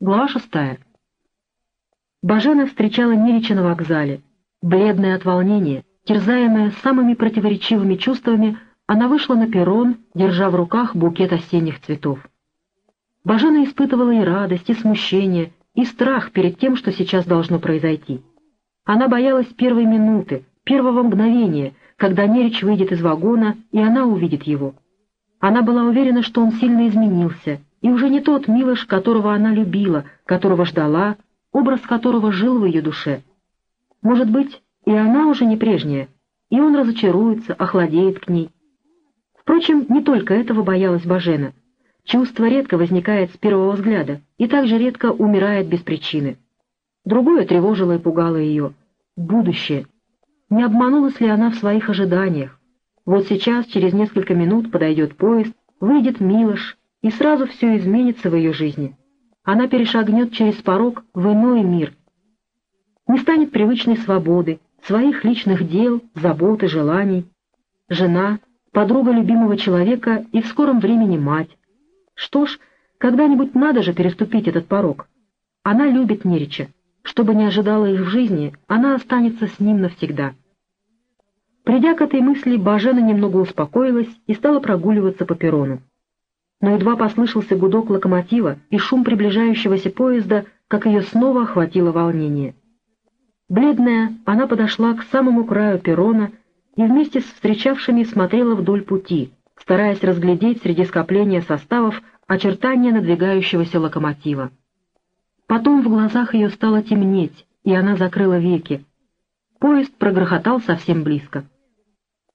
Глава шестая. Бажена встречала Нерича на вокзале. Бледная от волнения, терзаемая самыми противоречивыми чувствами, она вышла на перрон, держа в руках букет осенних цветов. Бажена испытывала и радость, и смущение, и страх перед тем, что сейчас должно произойти. Она боялась первой минуты, первого мгновения, когда Нерич выйдет из вагона, и она увидит его. Она была уверена, что он сильно изменился, и уже не тот Милош, которого она любила, которого ждала, образ которого жил в ее душе. Может быть, и она уже не прежняя, и он разочаруется, охладеет к ней. Впрочем, не только этого боялась Бажена. Чувство редко возникает с первого взгляда и также редко умирает без причины. Другое тревожило и пугало ее — будущее. Не обманулась ли она в своих ожиданиях? Вот сейчас, через несколько минут, подойдет поезд, выйдет Милош, и сразу все изменится в ее жизни. Она перешагнет через порог в иной мир. Не станет привычной свободы, своих личных дел, забот и желаний. Жена, подруга любимого человека и в скором времени мать. Что ж, когда-нибудь надо же переступить этот порог. Она любит Нерича. Что бы ни ожидало их в жизни, она останется с ним навсегда. Придя к этой мысли, Бажена немного успокоилась и стала прогуливаться по перрону но едва послышался гудок локомотива и шум приближающегося поезда, как ее снова охватило волнение. Бледная, она подошла к самому краю перрона и вместе с встречавшими смотрела вдоль пути, стараясь разглядеть среди скопления составов очертания надвигающегося локомотива. Потом в глазах ее стало темнеть, и она закрыла веки. Поезд прогрохотал совсем близко.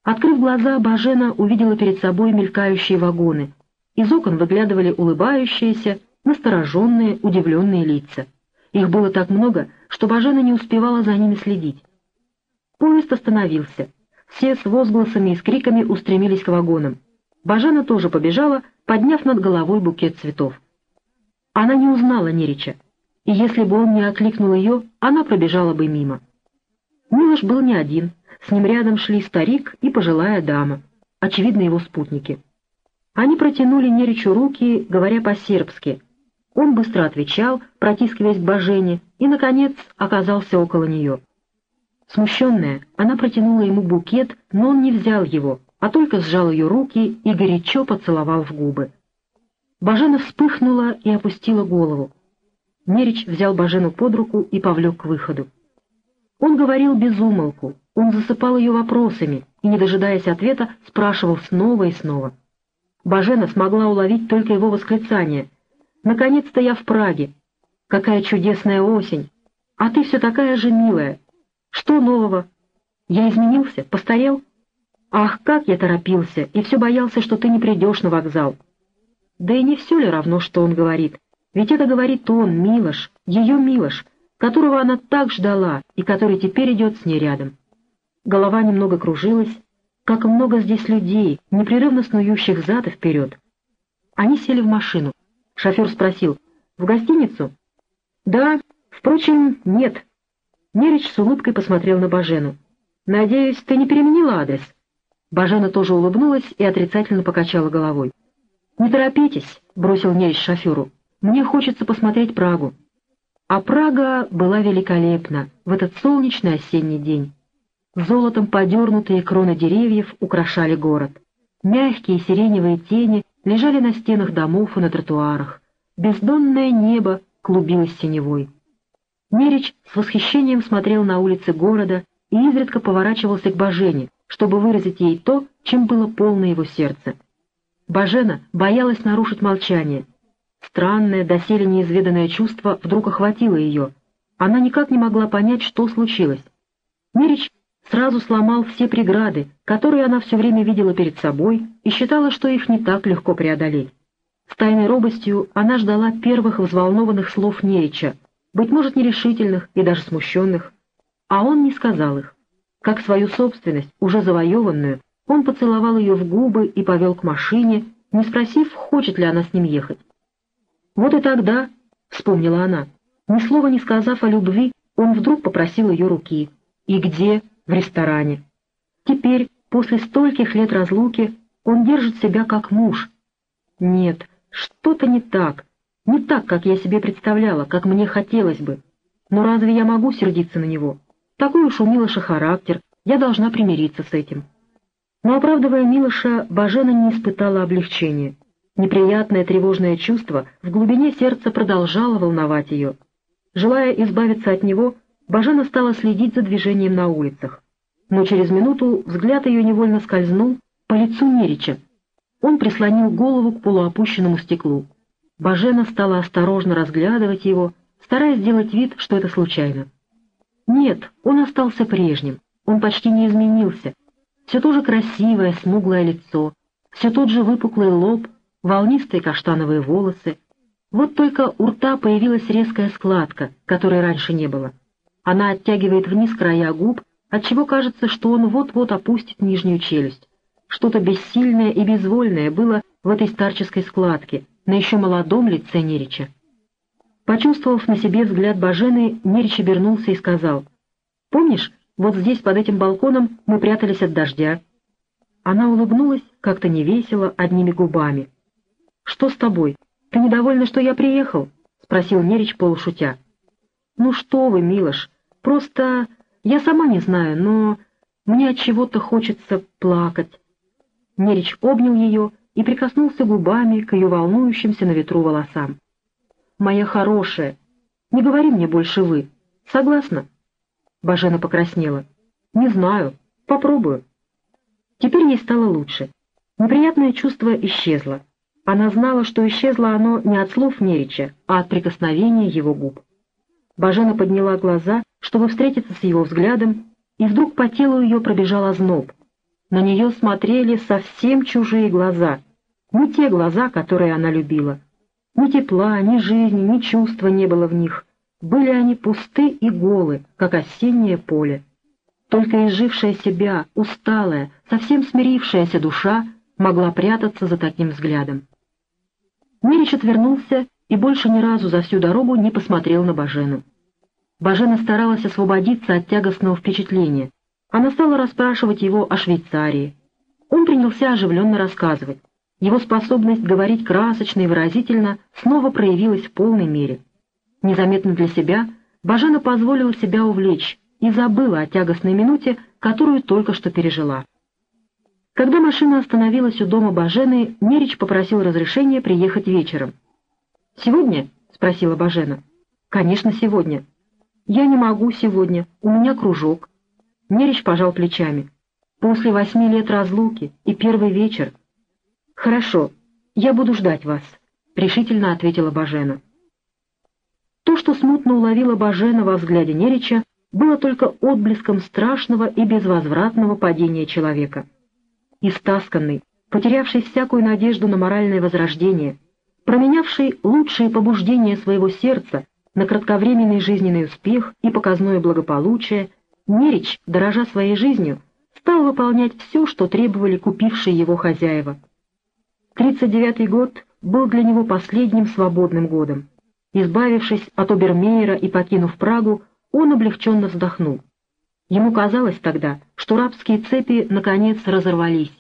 Открыв глаза, Бажена увидела перед собой мелькающие вагоны — из окон выглядывали улыбающиеся, настороженные, удивленные лица. Их было так много, что Бажена не успевала за ними следить. Поезд остановился. Все с возгласами и с криками устремились к вагонам. Бажена тоже побежала, подняв над головой букет цветов. Она не узнала Нерича, и если бы он не окликнул ее, она пробежала бы мимо. Милош был не один, с ним рядом шли старик и пожилая дама, очевидно, его спутники. Они протянули Неричу руки, говоря по-сербски. Он быстро отвечал, протискиваясь к Божене, и, наконец, оказался около нее. Смущенная, она протянула ему букет, но он не взял его, а только сжал ее руки и горячо поцеловал в губы. Бажена вспыхнула и опустила голову. Нерич взял Бажену под руку и повлек к выходу. Он говорил без умолку, он засыпал ее вопросами и, не дожидаясь ответа, спрашивал снова и снова — Бажена смогла уловить только его восклицание. «Наконец-то я в Праге! Какая чудесная осень! А ты все такая же милая! Что нового? Я изменился? Постарел? Ах, как я торопился и все боялся, что ты не придешь на вокзал!» Да и не все ли равно, что он говорит? Ведь это говорит он, Милош, ее Милош, которого она так ждала и который теперь идет с ней рядом. Голова немного кружилась, как много здесь людей, непрерывно снующих зад и вперед. Они сели в машину. Шофер спросил, «В гостиницу?» «Да, впрочем, нет». Нерич с улыбкой посмотрел на Бажену. «Надеюсь, ты не переменила адрес?» Бажена тоже улыбнулась и отрицательно покачала головой. «Не торопитесь», — бросил Нерич шоферу. «Мне хочется посмотреть Прагу». А Прага была великолепна в этот солнечный осенний день. Золотом подернутые кроны деревьев украшали город. Мягкие сиреневые тени лежали на стенах домов и на тротуарах. Бездонное небо клубилось синевой. Мерич с восхищением смотрел на улицы города и изредка поворачивался к Бажене, чтобы выразить ей то, чем было полно его сердце. Бажена боялась нарушить молчание. Странное, доселе неизведанное чувство вдруг охватило ее. Она никак не могла понять, что случилось. Мерич сразу сломал все преграды, которые она все время видела перед собой и считала, что их не так легко преодолеть. С тайной робостью она ждала первых взволнованных слов Нерича, быть может, нерешительных и даже смущенных, а он не сказал их. Как свою собственность, уже завоеванную, он поцеловал ее в губы и повел к машине, не спросив, хочет ли она с ним ехать. Вот и тогда, — вспомнила она, ни слова не сказав о любви, он вдруг попросил ее руки. И где? В ресторане. Теперь, после стольких лет разлуки, он держит себя как муж. Нет, что-то не так. Не так, как я себе представляла, как мне хотелось бы. Но разве я могу сердиться на него? Такой уж у Милоша характер, я должна примириться с этим. Но, оправдывая Милоша, Бажена не испытала облегчения. Неприятное тревожное чувство в глубине сердца продолжало волновать ее. Желая избавиться от него, Бажена стала следить за движением на улицах. Но через минуту взгляд ее невольно скользнул по лицу Нерича. Он прислонил голову к полуопущенному стеклу. Бажена стала осторожно разглядывать его, стараясь сделать вид, что это случайно. Нет, он остался прежним, он почти не изменился. Все то же красивое, смуглое лицо, все тот же выпуклый лоб, волнистые каштановые волосы. Вот только у рта появилась резкая складка, которой раньше не было. Она оттягивает вниз края губ, отчего кажется, что он вот-вот опустит нижнюю челюсть. Что-то бессильное и безвольное было в этой старческой складке, на еще молодом лице Нерича. Почувствовав на себе взгляд Бажены, Нерич обернулся и сказал, «Помнишь, вот здесь, под этим балконом, мы прятались от дождя?» Она улыбнулась как-то невесело, одними губами. «Что с тобой? Ты недовольна, что я приехал?» — спросил Нерич полушутя. «Ну что вы, Милош, просто я сама не знаю, но мне от чего-то хочется плакать». Нерич обнял ее и прикоснулся губами к ее волнующимся на ветру волосам. «Моя хорошая, не говори мне больше «вы». Согласна?» Бажена покраснела. «Не знаю. Попробую». Теперь ей стало лучше. Неприятное чувство исчезло. Она знала, что исчезло оно не от слов Нерича, а от прикосновения его губ. Бажена подняла глаза, чтобы встретиться с его взглядом, и вдруг по телу ее пробежал озноб. На нее смотрели совсем чужие глаза, не те глаза, которые она любила. Ни тепла, ни жизни, ни чувства не было в них. Были они пусты и голы, как осеннее поле. Только изжившая себя, усталая, совсем смирившаяся душа могла прятаться за таким взглядом. Мирич отвернулся и больше ни разу за всю дорогу не посмотрел на Бажену. Бажена старалась освободиться от тягостного впечатления. Она стала расспрашивать его о Швейцарии. Он принялся оживленно рассказывать. Его способность говорить красочно и выразительно снова проявилась в полной мере. Незаметно для себя Бажена позволила себя увлечь и забыла о тягостной минуте, которую только что пережила. Когда машина остановилась у дома Бажены, Мерич попросил разрешения приехать вечером. «Сегодня?» — спросила Бажена. «Конечно, сегодня». «Я не могу сегодня, у меня кружок». Мерич пожал плечами. «После восьми лет разлуки и первый вечер». «Хорошо, я буду ждать вас», — решительно ответила Бажена. То, что смутно уловила Бажена во взгляде Нерича, было только отблеском страшного и безвозвратного падения человека. Истасканный, потерявший всякую надежду на моральное возрождение, променявший лучшие побуждения своего сердца на кратковременный жизненный успех и показное благополучие, Нерич, дорожа своей жизнью, стал выполнять все, что требовали купившие его хозяева. Тридцать девятый год был для него последним свободным годом. Избавившись от Обермейера и покинув Прагу, он облегченно вздохнул. Ему казалось тогда, что рабские цепи наконец разорвались.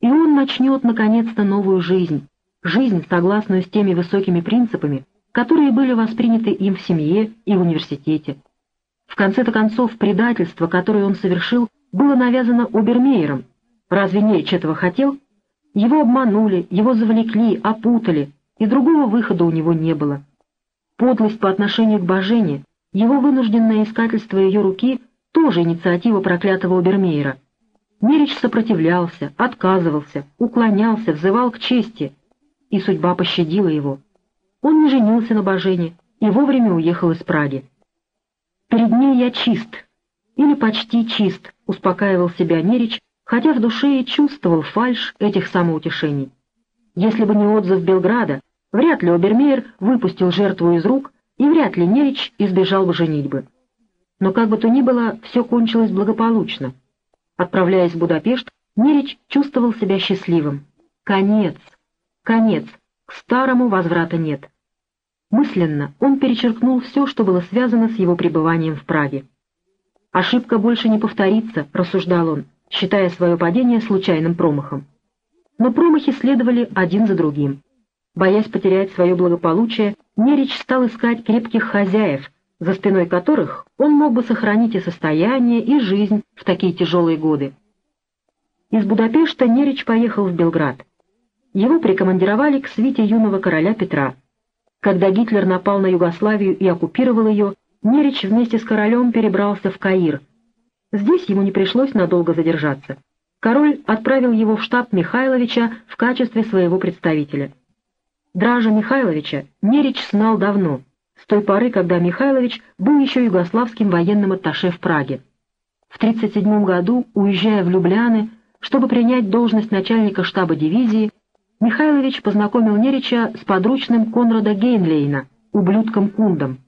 И он начнет наконец-то новую жизнь, жизнь, согласную с теми высокими принципами, которые были восприняты им в семье и в университете. В конце-то концов, предательство, которое он совершил, было навязано Обермейером. Разве Нейч этого хотел? Его обманули, его завлекли, опутали, и другого выхода у него не было. Подлость по отношению к Божене, его вынужденное искательство ее руки — тоже инициатива проклятого Обермейера. Мерич сопротивлялся, отказывался, уклонялся, взывал к чести, и судьба пощадила его. Он не женился на Божене и вовремя уехал из Праги. «Перед ней я чист, или почти чист», — успокаивал себя Нерич, хотя в душе и чувствовал фальшь этих самоутешений. Если бы не отзыв Белграда, Вряд ли Обермейер выпустил жертву из рук, и вряд ли Нерич избежал бы женитьбы. Но как бы то ни было, все кончилось благополучно. Отправляясь в Будапешт, Нерич чувствовал себя счастливым. Конец, конец, к старому возврата нет. Мысленно он перечеркнул все, что было связано с его пребыванием в Праге. «Ошибка больше не повторится», — рассуждал он, считая свое падение случайным промахом. Но промахи следовали один за другим. Боясь потерять свое благополучие, Нерич стал искать крепких хозяев, за спиной которых он мог бы сохранить и состояние, и жизнь в такие тяжелые годы. Из Будапешта Нерич поехал в Белград. Его прикомандировали к свите юного короля Петра. Когда Гитлер напал на Югославию и оккупировал ее, Нерич вместе с королем перебрался в Каир. Здесь ему не пришлось надолго задержаться. Король отправил его в штаб Михайловича в качестве своего представителя. Дража Михайловича Нерич знал давно, с той поры, когда Михайлович был еще югославским военным атташе в Праге. В 1937 году, уезжая в Любляны, чтобы принять должность начальника штаба дивизии, Михайлович познакомил Нерича с подручным Конрада Гейнлейна, ублюдком Кундом.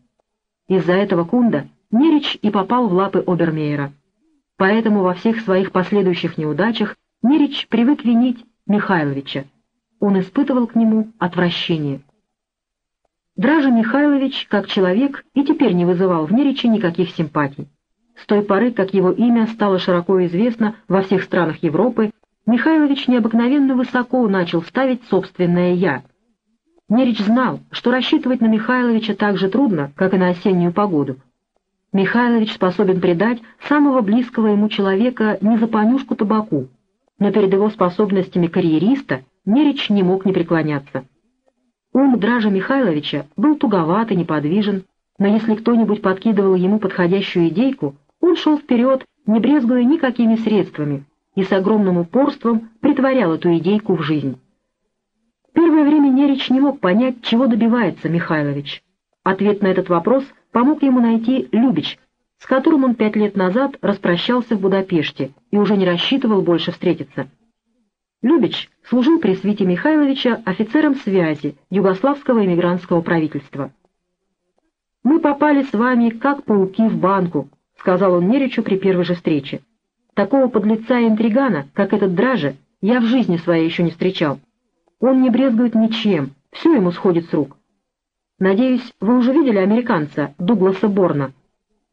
Из-за этого Кунда Нерич и попал в лапы Обермейера. Поэтому во всех своих последующих неудачах Нерич привык винить Михайловича. Он испытывал к нему отвращение. Дража Михайлович, как человек, и теперь не вызывал в Нериче никаких симпатий. С той поры, как его имя стало широко известно во всех странах Европы, Михайлович необыкновенно высоко начал ставить собственное «я». Нерич знал, что рассчитывать на Михайловича так же трудно, как и на осеннюю погоду. Михайлович способен предать самого близкого ему человека не за понюшку табаку, но перед его способностями карьериста Нерич не мог не преклоняться. Ум Дража Михайловича был туговат и неподвижен, но если кто-нибудь подкидывал ему подходящую идейку, он шел вперед, не брезгуя никакими средствами, и с огромным упорством притворял эту идейку в жизнь. Первое время Нерич не мог понять, чего добивается Михайлович. Ответ на этот вопрос помог ему найти Любич, с которым он пять лет назад распрощался в Будапеште и уже не рассчитывал больше встретиться. Любич служил при свите Михайловича офицером связи Югославского эмигрантского правительства. «Мы попали с вами, как пауки в банку», — сказал он Неричу при первой же встрече. Такого подлеца и интригана, как этот Драже, я в жизни своей еще не встречал. Он не брезгует ничем, все ему сходит с рук. Надеюсь, вы уже видели американца Дугласа Борна.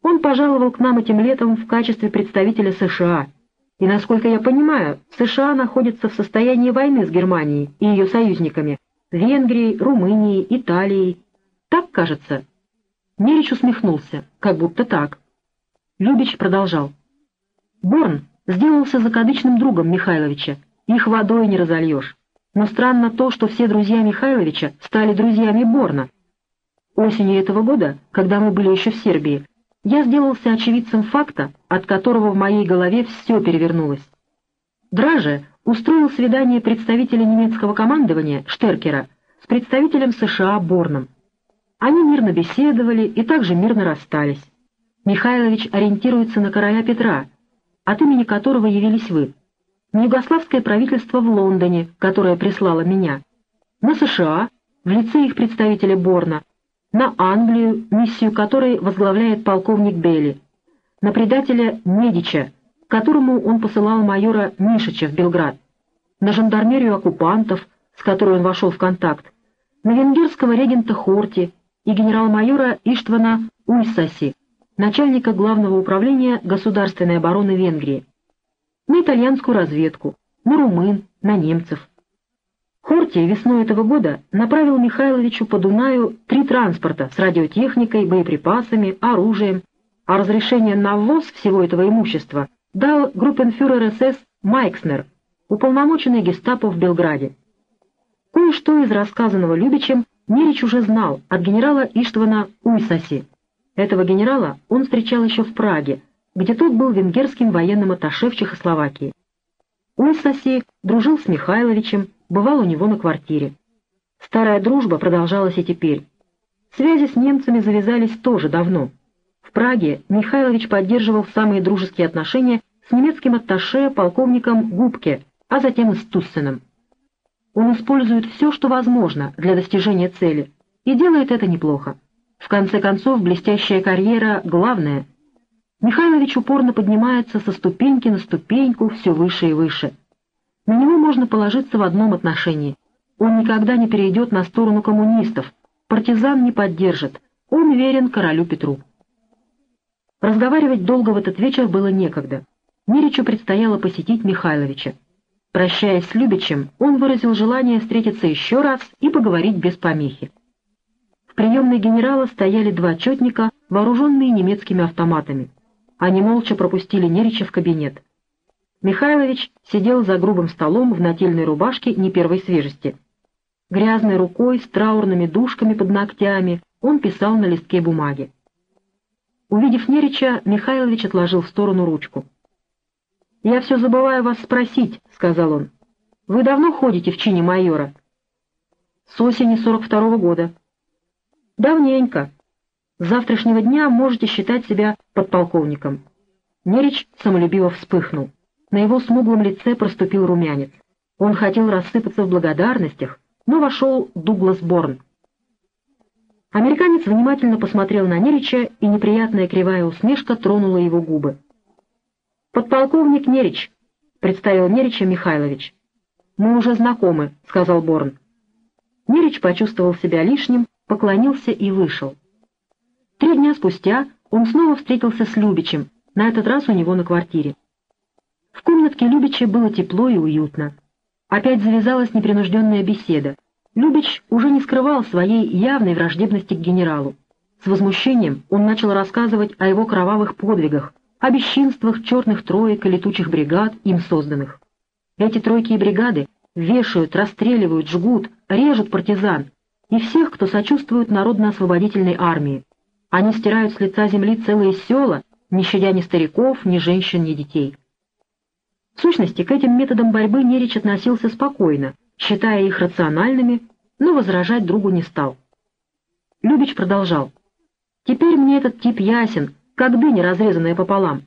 Он пожаловал к нам этим летом в качестве представителя США. И, насколько я понимаю, США находятся в состоянии войны с Германией и ее союзниками, Венгрией, Румынией, Италией. Так, кажется. Нерич усмехнулся, как будто так. Любич продолжал. Борн сделался закадычным другом Михайловича, их водой не разольешь. Но странно то, что все друзья Михайловича стали друзьями Борна. Осенью этого года, когда мы были еще в Сербии, я сделался очевидцем факта, от которого в моей голове все перевернулось. Драже устроил свидание представителя немецкого командования Штеркера с представителем США Борном. Они мирно беседовали и также мирно расстались. Михайлович ориентируется на короля Петра — от имени которого явились вы, на югославское правительство в Лондоне, которое прислало меня, на США, в лице их представителя Борна, на Англию, миссию которой возглавляет полковник Белли, на предателя Медича, которому он посылал майора Мишича в Белград, на жандармерию оккупантов, с которой он вошел в контакт, на венгерского регента Хорти и генерал-майора Иштвана Ульсаси, начальника Главного управления государственной обороны Венгрии, на итальянскую разведку, на румын, на немцев. Хортия весной этого года направил Михайловичу по Дунаю три транспорта с радиотехникой, боеприпасами, оружием, а разрешение на ввоз всего этого имущества дал группенфюрер СС Майкснер, уполномоченный гестапо в Белграде. Кое-что из рассказанного Любичем Нерич уже знал от генерала Иштвана Уйсаси. Этого генерала он встречал еще в Праге, где тот был венгерским военным атташе в Чехословакии. Ульсаси дружил с Михайловичем, бывал у него на квартире. Старая дружба продолжалась и теперь. Связи с немцами завязались тоже давно. В Праге Михайлович поддерживал самые дружеские отношения с немецким атташе полковником Губке, а затем и с Туссеном. Он использует все, что возможно для достижения цели, и делает это неплохо. В конце концов, блестящая карьера — главное. Михайлович упорно поднимается со ступеньки на ступеньку все выше и выше. На него можно положиться в одном отношении. Он никогда не перейдет на сторону коммунистов, партизан не поддержит, он верен королю Петру. Разговаривать долго в этот вечер было некогда. Миричу предстояло посетить Михайловича. Прощаясь с Любичем, он выразил желание встретиться еще раз и поговорить без помехи. Приемной генерала стояли два четника, вооруженные немецкими автоматами. Они молча пропустили Нерича в кабинет. Михайлович сидел за грубым столом в нательной рубашке не первой свежести. Грязной рукой, с траурными дужками под ногтями, он писал на листке бумаги. Увидев Нерича, Михайлович отложил в сторону ручку. «Я все забываю вас спросить», — сказал он. «Вы давно ходите в чине майора?» «С осени сорок второго года». «Давненько. С завтрашнего дня можете считать себя подполковником». Нерич самолюбиво вспыхнул. На его смуглом лице проступил румянец. Он хотел рассыпаться в благодарностях, но вошел Дуглас Борн. Американец внимательно посмотрел на Нерича, и неприятная кривая усмешка тронула его губы. «Подполковник Нерич», — представил Нерича Михайлович. «Мы уже знакомы», — сказал Борн. Нерич почувствовал себя лишним, поклонился и вышел. Три дня спустя он снова встретился с Любичем, на этот раз у него на квартире. В комнатке Любича было тепло и уютно. Опять завязалась непринужденная беседа. Любич уже не скрывал своей явной враждебности к генералу. С возмущением он начал рассказывать о его кровавых подвигах, о бесчинствах черных троек и летучих бригад, им созданных. Эти тройки и бригады вешают, расстреливают, жгут, режут партизан и всех, кто сочувствует народно-освободительной армии. Они стирают с лица земли целые села, не щадя ни стариков, ни женщин, ни детей. В сущности, к этим методам борьбы Нерич относился спокойно, считая их рациональными, но возражать другу не стал. Любич продолжал. «Теперь мне этот тип ясен, как дыня, разрезанная пополам.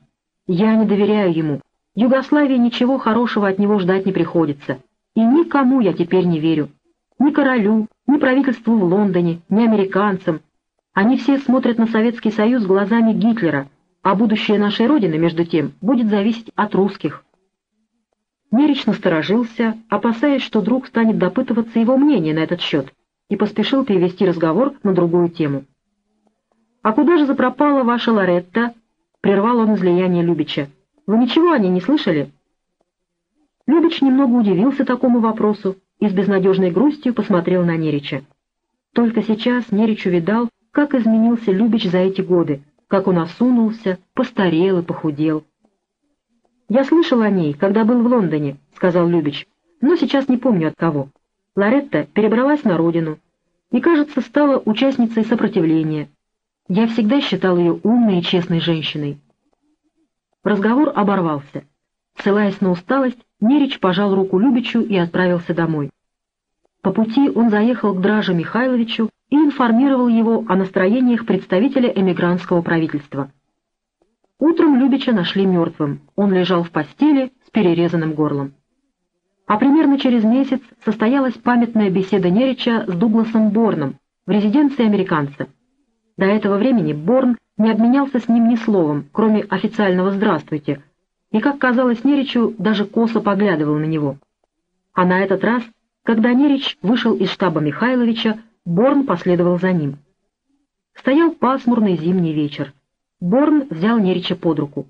Я не доверяю ему. Югославии ничего хорошего от него ждать не приходится. И никому я теперь не верю. Ни королю, ни правительству в Лондоне, ни американцам. Они все смотрят на Советский Союз глазами Гитлера, а будущее нашей Родины, между тем, будет зависеть от русских. Мерич насторожился, опасаясь, что друг станет допытываться его мнения на этот счет, и поспешил перевести разговор на другую тему. «А куда же запропала ваша Лоретта?» — прервал он излияние Любича. «Вы ничего о ней не слышали?» Любич немного удивился такому вопросу и с безнадежной грустью посмотрел на Нерича. Только сейчас Нерич увидал, как изменился Любич за эти годы, как он осунулся, постарел и похудел. «Я слышал о ней, когда был в Лондоне», — сказал Любич, — «но сейчас не помню от кого. Лоретта перебралась на родину и, кажется, стала участницей сопротивления. Я всегда считал ее умной и честной женщиной». Разговор оборвался. Ссылаясь на усталость, Нерич пожал руку Любичу и отправился домой. По пути он заехал к Драже Михайловичу и информировал его о настроениях представителя эмигрантского правительства. Утром Любича нашли мертвым. Он лежал в постели с перерезанным горлом. А примерно через месяц состоялась памятная беседа Нерича с Дугласом Борном в резиденции американца. До этого времени Борн не обменялся с ним ни словом, кроме официального «здравствуйте», и, как казалось Неричу, даже косо поглядывал на него. А на этот раз, когда Нерич вышел из штаба Михайловича, Борн последовал за ним. Стоял пасмурный зимний вечер. Борн взял Нерича под руку.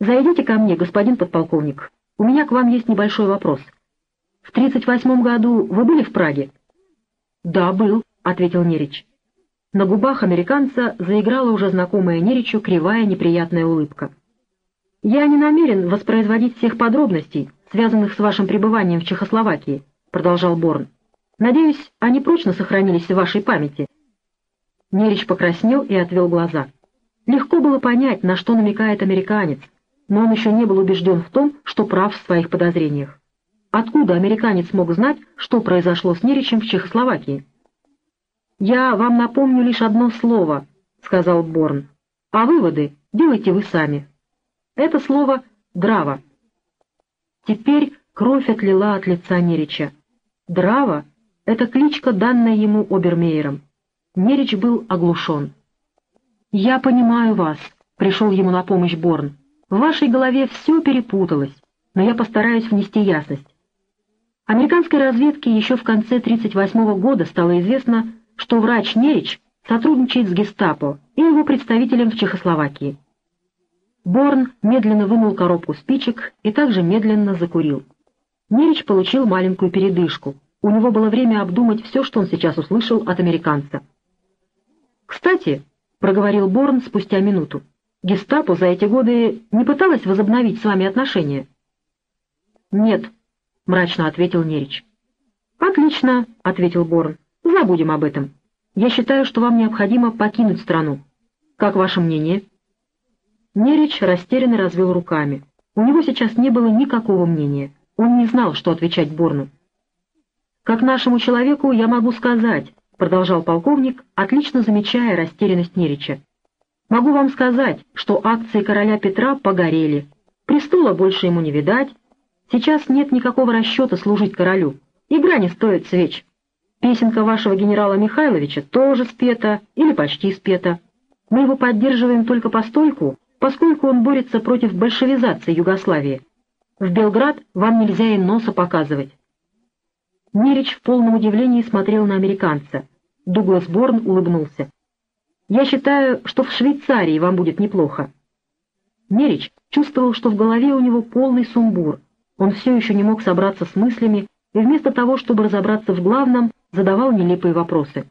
«Зайдите ко мне, господин подполковник. У меня к вам есть небольшой вопрос. В 38 году вы были в Праге?» «Да, был», — ответил Нерич. На губах американца заиграла уже знакомая Неричу кривая неприятная улыбка. «Я не намерен воспроизводить всех подробностей, связанных с вашим пребыванием в Чехословакии», — продолжал Борн. «Надеюсь, они прочно сохранились в вашей памяти». Нерич покраснел и отвел глаза. Легко было понять, на что намекает американец, но он еще не был убежден в том, что прав в своих подозрениях. Откуда американец мог знать, что произошло с Неричем в Чехословакии? «Я вам напомню лишь одно слово», — сказал Борн, — «а выводы делайте вы сами». Это слово «драва». Теперь кровь отлила от лица Нерича. «Драва» — это кличка, данная ему Обермейером. Нерич был оглушен. «Я понимаю вас», — пришел ему на помощь Борн. «В вашей голове все перепуталось, но я постараюсь внести ясность. Американской разведке еще в конце 1938 года стало известно, что врач Нерич сотрудничает с гестапо и его представителем в Чехословакии. Борн медленно вынул коробку спичек и также медленно закурил. Нерич получил маленькую передышку. У него было время обдумать все, что он сейчас услышал от американца. «Кстати», — проговорил Борн спустя минуту, — «гестапо за эти годы не пыталась возобновить с вами отношения?» «Нет», — мрачно ответил Нерич. «Отлично», — ответил Борн. «Забудем об этом. Я считаю, что вам необходимо покинуть страну. Как ваше мнение?» Нерич растерянно развел руками. У него сейчас не было никакого мнения. Он не знал, что отвечать Борну. «Как нашему человеку я могу сказать», — продолжал полковник, отлично замечая растерянность Нерича. «Могу вам сказать, что акции короля Петра погорели. Престола больше ему не видать. Сейчас нет никакого расчета служить королю. Игра не стоит свеч. Песенка вашего генерала Михайловича тоже спета или почти спета. Мы его поддерживаем только постольку, поскольку он борется против большевизации Югославии. В Белград вам нельзя и носа показывать. Нерич в полном удивлении смотрел на американца. Дуглас Борн улыбнулся. «Я считаю, что в Швейцарии вам будет неплохо». Нерич чувствовал, что в голове у него полный сумбур. Он все еще не мог собраться с мыслями и вместо того, чтобы разобраться в главном, задавал нелепые вопросы.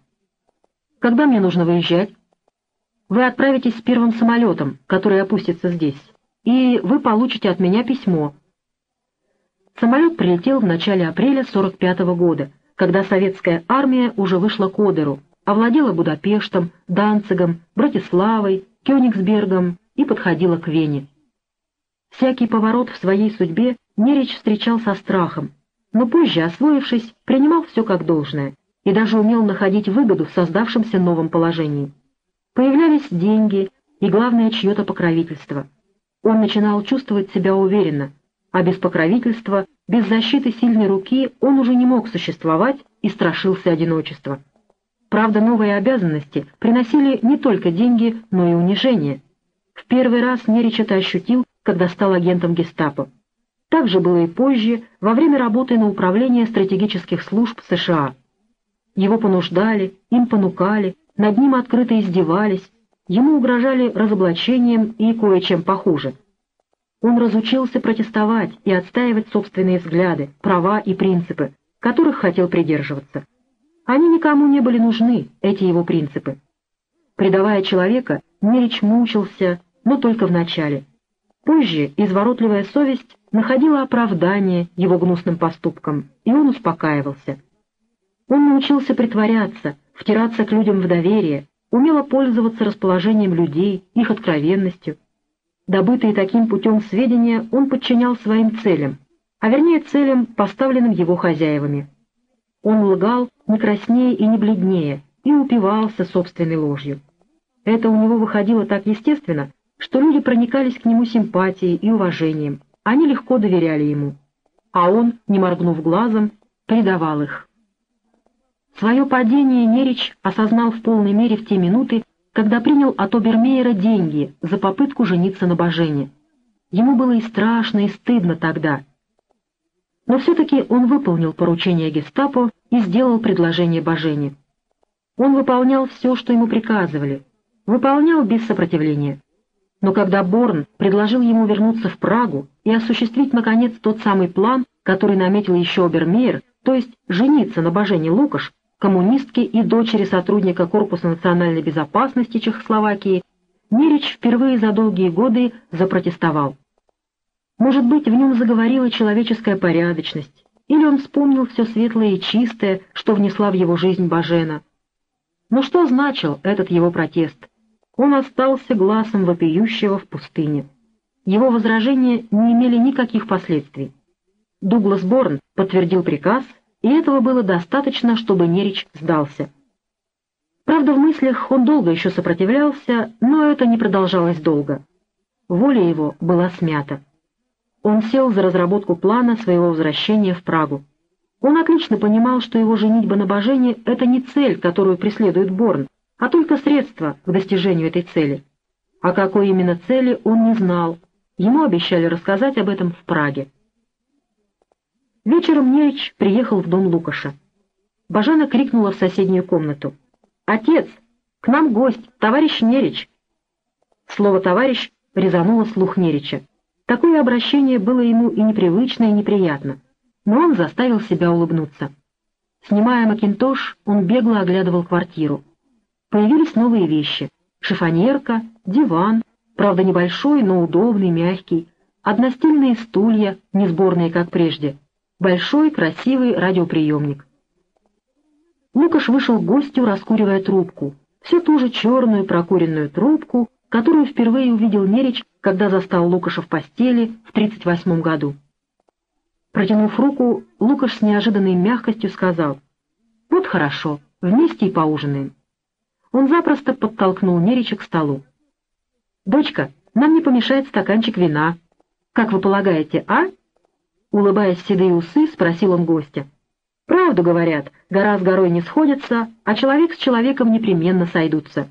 «Когда мне нужно выезжать?» «Вы отправитесь с первым самолетом, который опустится здесь, и вы получите от меня письмо». Самолет прилетел в начале апреля 45 -го года, когда советская армия уже вышла к Одеру, овладела Будапештом, Данцигом, Братиславой, Кёнигсбергом и подходила к Вене. Всякий поворот в своей судьбе Нерич встречал со страхом, но позже, освоившись, принимал все как должное и даже умел находить выгоду в создавшемся новом положении. Появлялись деньги и, главное, чье-то покровительство. Он начинал чувствовать себя уверенно, а без покровительства, без защиты сильной руки он уже не мог существовать и страшился одиночества. Правда, новые обязанности приносили не только деньги, но и унижение. В первый раз Нерич это ощутил, когда стал агентом гестапо. Так же было и позже, во время работы на управление стратегических служб США. Его понуждали, им понукали, над ним открыто издевались, ему угрожали разоблачением и кое-чем похуже. Он разучился протестовать и отстаивать собственные взгляды, права и принципы, которых хотел придерживаться. Они никому не были нужны, эти его принципы. Предавая человека, Мерич мучился, но только в начале. Позже изворотливая совесть находила оправдание его гнусным поступкам, и он успокаивался. Он научился притворяться, втираться к людям в доверие, умело пользоваться расположением людей, их откровенностью. Добытые таким путем сведения он подчинял своим целям, а вернее целям, поставленным его хозяевами. Он лгал не краснее и не бледнее и упивался собственной ложью. Это у него выходило так естественно, что люди проникались к нему симпатией и уважением, они легко доверяли ему, а он, не моргнув глазом, предавал их. Свое падение Нерич осознал в полной мере в те минуты, когда принял от Обермейера деньги за попытку жениться на Бажене. Ему было и страшно, и стыдно тогда. Но все-таки он выполнил поручение гестапо и сделал предложение Бажене. Он выполнял все, что ему приказывали, выполнял без сопротивления. Но когда Борн предложил ему вернуться в Прагу и осуществить, наконец, тот самый план, который наметил еще Обермейер, то есть жениться на Бажене Лукаш, коммунистке и дочери сотрудника Корпуса национальной безопасности Чехословакии, Нерич впервые за долгие годы запротестовал. Может быть, в нем заговорила человеческая порядочность, или он вспомнил все светлое и чистое, что внесла в его жизнь Бажена. Но что значил этот его протест? он остался глазом вопиющего в пустыне. Его возражения не имели никаких последствий. Дуглас Борн подтвердил приказ, и этого было достаточно, чтобы Нерич сдался. Правда, в мыслях он долго еще сопротивлялся, но это не продолжалось долго. Воля его была смята. Он сел за разработку плана своего возвращения в Прагу. Он отлично понимал, что его женитьба на Божене — это не цель, которую преследует Борн, а только средства к достижению этой цели. А какой именно цели он не знал, ему обещали рассказать об этом в Праге. Вечером Нерич приехал в дом Лукаша. Бажана крикнула в соседнюю комнату. «Отец, к нам гость, товарищ Нерич!» Слово «товарищ» резануло слух Нерича. Такое обращение было ему и непривычно, и неприятно. но он заставил себя улыбнуться. Снимая макинтош, он бегло оглядывал квартиру. Появились новые вещи — шифоньерка, диван, правда небольшой, но удобный, мягкий, одностильные стулья, не сборные, как прежде, большой красивый радиоприемник. Лукаш вышел к гостю, раскуривая трубку, всю ту же черную прокуренную трубку, которую впервые увидел Нерич, когда застал Лукаша в постели в 38 году. Протянув руку, Лукаш с неожиданной мягкостью сказал, «Вот хорошо, вместе и поужинаем». Он запросто подтолкнул Нерича к столу. «Дочка, нам не помешает стаканчик вина. Как вы полагаете, а?» Улыбаясь седые усы, спросил он гостя. «Правду говорят, гора с горой не сходится, а человек с человеком непременно сойдутся».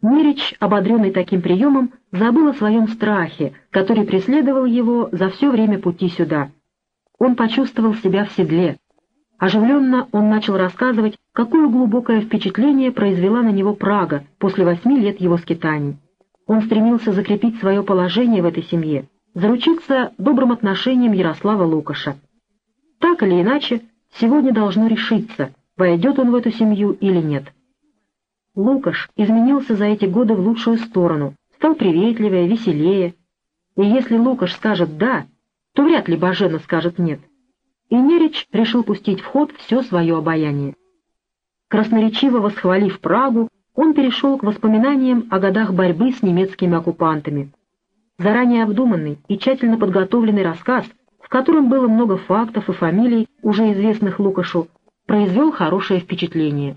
Нерич, ободренный таким приемом, забыл о своем страхе, который преследовал его за все время пути сюда. Он почувствовал себя в седле. Оживленно он начал рассказывать, какое глубокое впечатление произвела на него Прага после восьми лет его скитаний. Он стремился закрепить свое положение в этой семье, заручиться добрым отношением Ярослава Лукаша. Так или иначе, сегодня должно решиться, войдет он в эту семью или нет. Лукаш изменился за эти годы в лучшую сторону, стал приветливее, веселее. И если Лукаш скажет «да», то вряд ли Бажена скажет «нет». И Нерич решил пустить в ход все свое обаяние. Красноречиво восхвалив Прагу, он перешел к воспоминаниям о годах борьбы с немецкими оккупантами. Заранее обдуманный и тщательно подготовленный рассказ, в котором было много фактов и фамилий, уже известных Лукашу, произвел хорошее впечатление.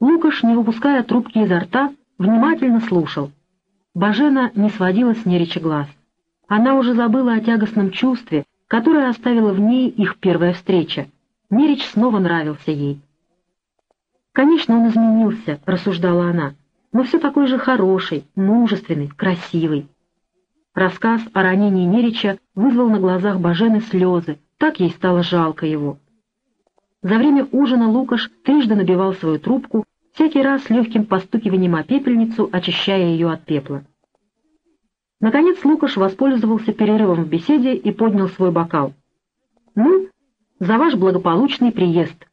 Лукаш, не выпуская трубки изо рта, внимательно слушал. Бажена не сводила с Нерича глаз. Она уже забыла о тягостном чувстве, которое оставила в ней их первая встреча. Нерич снова нравился ей. «Конечно, он изменился», — рассуждала она, — «но все такой же хороший, мужественный, красивый». Рассказ о ранении Нерича вызвал на глазах Бажены слезы, так ей стало жалко его. За время ужина Лукаш трижды набивал свою трубку всякий раз легким постукиванием о пепельницу, очищая ее от пепла. Наконец Лукаш воспользовался перерывом в беседе и поднял свой бокал. «Ну, за ваш благополучный приезд».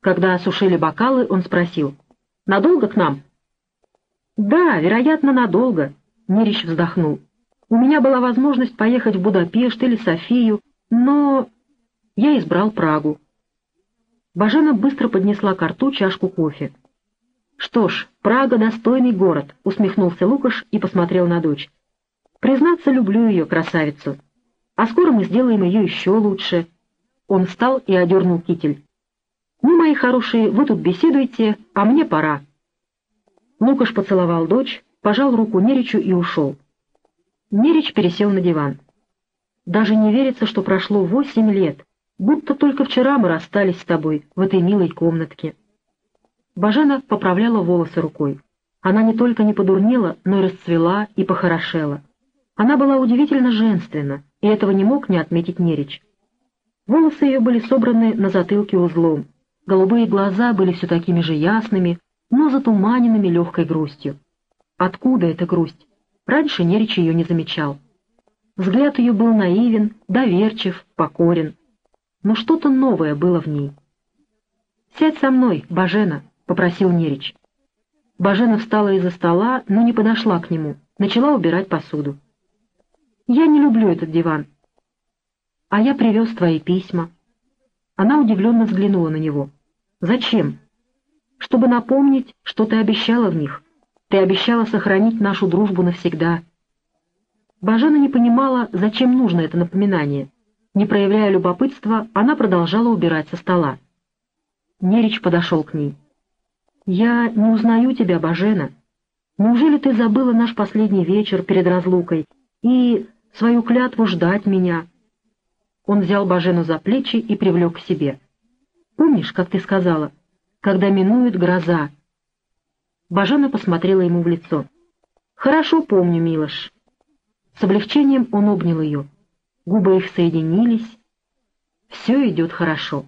Когда осушили бокалы, он спросил, «Надолго к нам?» «Да, вероятно, надолго», — Нерич вздохнул. «У меня была возможность поехать в Будапешт или Софию, но я избрал Прагу». Бажена быстро поднесла к рту чашку кофе. «Что ж, Прага — достойный город», — усмехнулся Лукаш и посмотрел на дочь. «Признаться, люблю ее, красавицу. А скоро мы сделаем ее еще лучше». Он встал и одернул китель. «Ну, мои хорошие, вы тут беседуете, а мне пора». Лукаш поцеловал дочь, пожал руку Неричу и ушел. Нерич пересел на диван. «Даже не верится, что прошло восемь лет, будто только вчера мы расстались с тобой в этой милой комнатке». Бажена поправляла волосы рукой. Она не только не подурнела, но и расцвела и похорошела. Она была удивительно женственна, и этого не мог не отметить Нерич. Волосы ее были собраны на затылке узлом, голубые глаза были все такими же ясными, но затуманенными легкой грустью. Откуда эта грусть? Раньше Нерич ее не замечал. Взгляд ее был наивен, доверчив, покорен. Но что-то новое было в ней. «Сядь со мной, Бажена», — попросил Нерич. Бажена встала из-за стола, но не подошла к нему, начала убирать посуду. «Я не люблю этот диван». «А я привез твои письма». Она удивленно взглянула на него. «Зачем?» «Чтобы напомнить, что ты обещала в них. Ты обещала сохранить нашу дружбу навсегда». Бажена не понимала, зачем нужно это напоминание. Не проявляя любопытства, она продолжала убирать со стола. Нерич подошел к ней. «Я не узнаю тебя, Бажена. Неужели ты забыла наш последний вечер перед разлукой и свою клятву ждать меня?» Он взял Бажену за плечи и привлек к себе. «Помнишь, как ты сказала, когда минует гроза?» Бажена посмотрела ему в лицо. «Хорошо помню, Милош». С облегчением он обнял ее. Губы их соединились. «Все идет хорошо».